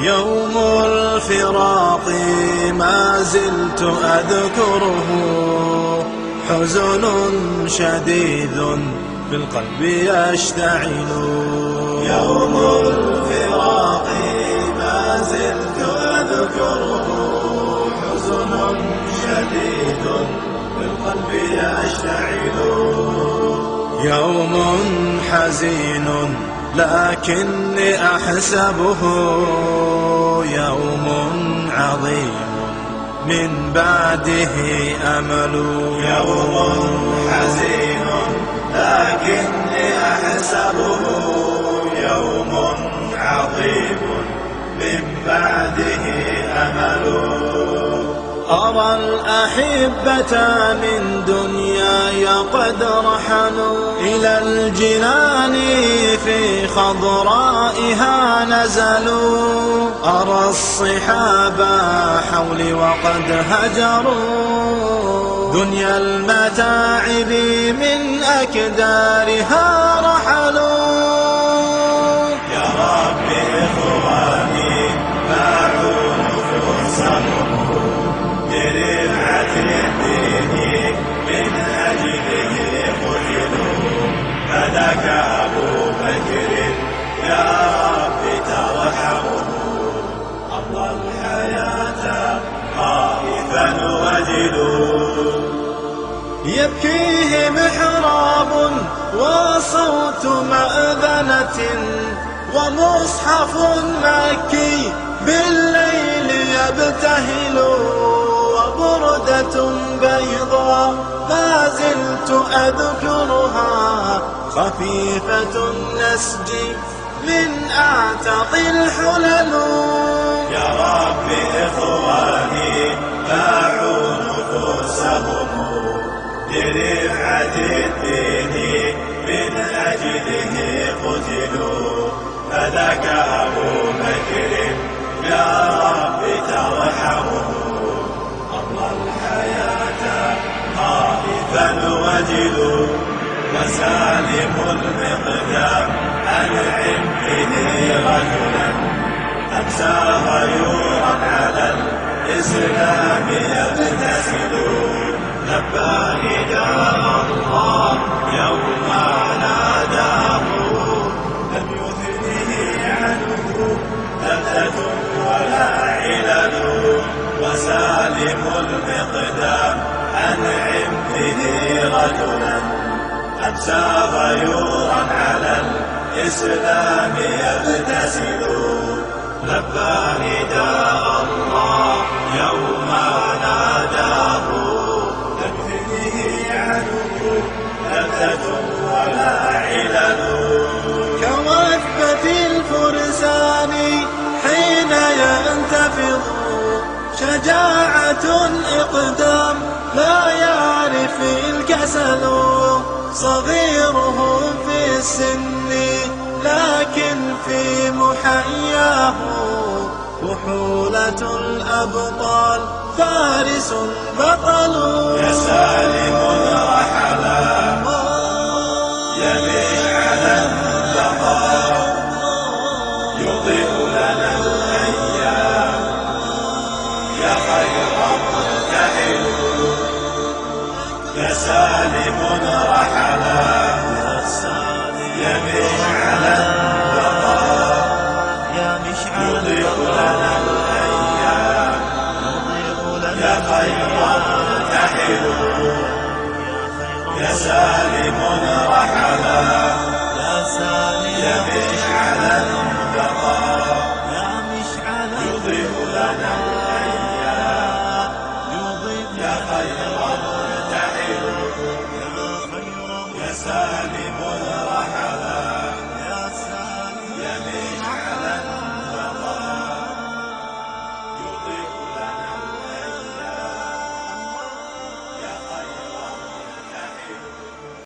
يوم الفراق ما زلت أذكره. حزن شديد في القلب يشتعل. يوم الفراق ما زلت أذكره. حزن شديد في القلب يشتعل. يوم حزين لكني أحسبه يوم عظيم. من بعده أمل يوم حزين. لكني أحسبه يوم عظيم. من بعده أمل. أرى الأحبة من دنياي قد رحلوا إلى الجنان في خضرائها نزلوا. أرى الصحاب حولي وقد هجروا. دنيا المتاعب من أكدارها فذاك أبو بكر يا رب ترحمه أمضى الحياة خائفا وجلوا يبكيه محراب وصوت مأذنة ومصحف مكي بالليل يبتهل وبردة بيضاء ما زلت أذكرها خفيفة النسج من أعتق الحلل. يا رب إخواني باعوا نفوسهم لرفعة الدين من أجله قتلوا. فذاك أبو بكر يا رب ترحمه أمضى الحياة خائفا وجلوا وسالم المقدام أنعم به رجلا. أمسى غيورا على الإسلام يبتسل لبى أمسى غيورا على الإسلام يبتسل لبى نداء الله يوم ناداه. يثنه عنه لذة ولا علل. كوثبة الفرسان حين ينتفض شجاعة إقدام لا يعرف الكسل. صغيرهم في السن لكن في محياه فحولة الأبطال فارس بطل. سالم رحلا. يبي على البقاء يضيء لنا الأيام. يا خير مرتحل يا سالم رحلا. يا مشعل